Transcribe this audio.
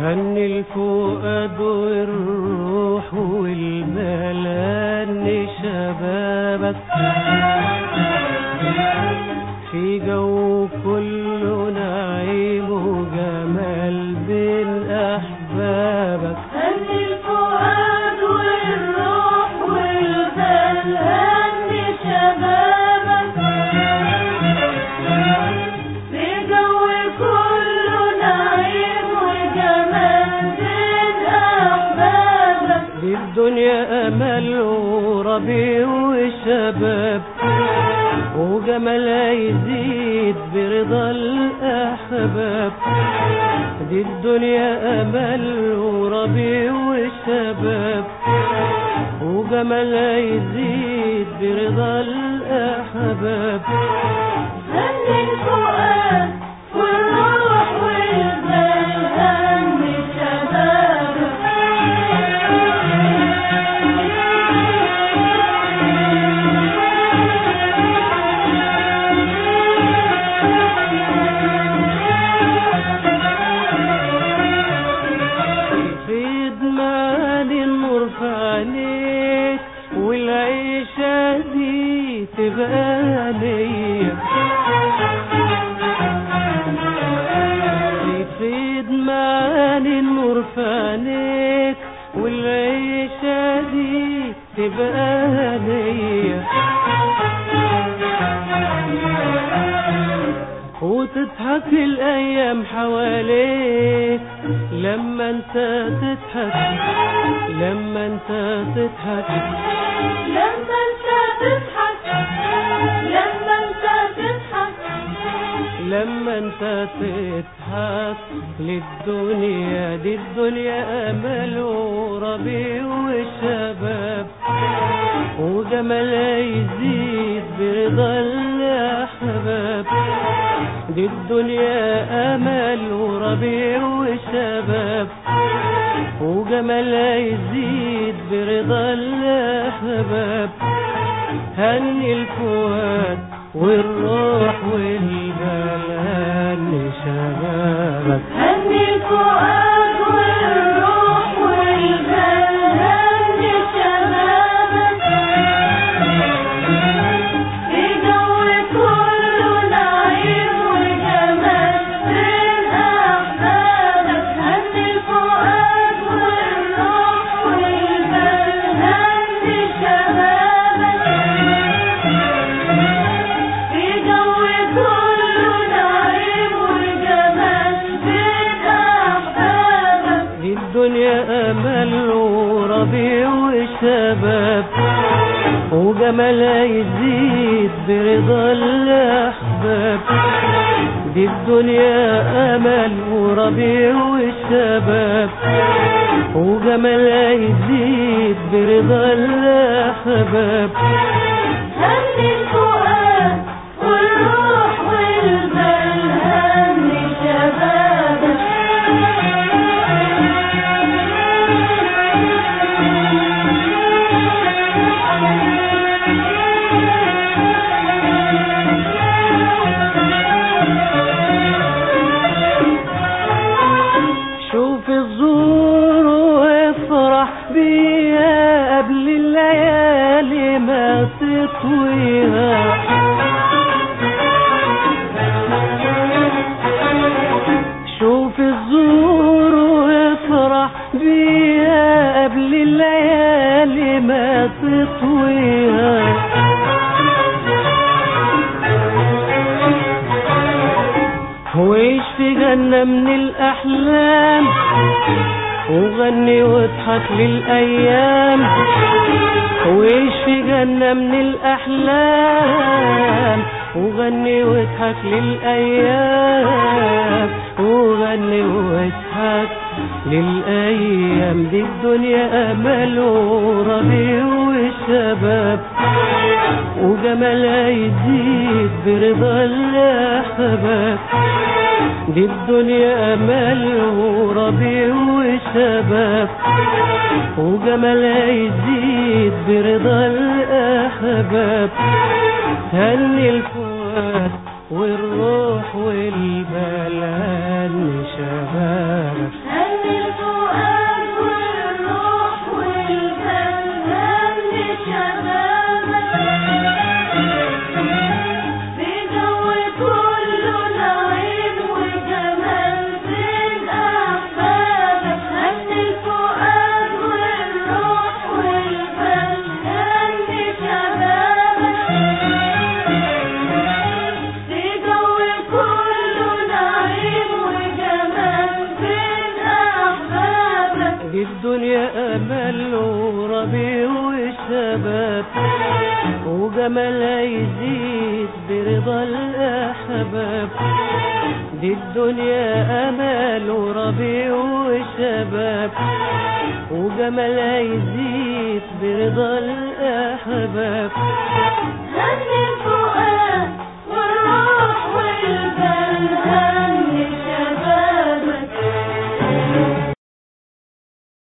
هني الفؤاد والروح والملان شبابك في جو الدنيا أمل وربيع وشباب وجمالها يزيد برضا الأحباب. دي الدنيا أمل وربيع وشباب وجمالها يزيد برضا الأحباب. ليا في دمان النور في عينيك والعيشة دي تبقى ليا. وتضحك الأيام حواليك لما أنت تضحك لما أنت تضحك. لما لما انت تضحك للدنيا دي الدنيا أمل وربيع وشباب وجمالها يزيد برضا الأحباب دي الدنيا أمل وربيع وشباب وجمالها يزيد برضا الأحباب هني الفؤاد والروح والبال وشباب وجمالها يزيد برضا الأحباب. دي الدنيا أمل وربيع وشباب وجمالها يزيد برضا الأحباب. بيها قبل الليالي ما تطويها. شوف الزور وافرح بيها قبل الليالي ما تطويها. وعيش في جنة من الأحلام. وغني واضحك للأيام. وعيش في جنة من الأحلام؟ وغني واضحك للأيام. وغني واضحك للأيام. دي الدنيا أمل وربيع وشباب وجمالها يزيد برضا الأحباب. دي الدنيا أمل وربيع وشباب وجمالها يزيد برضا الأحباب. هني الفؤاد والروح والبال هني الشباب وجمالها يزيد برضا الأحباب. دي الدنيا أمال وربيع وشباب وجمالها يزيد برضا الأحباب.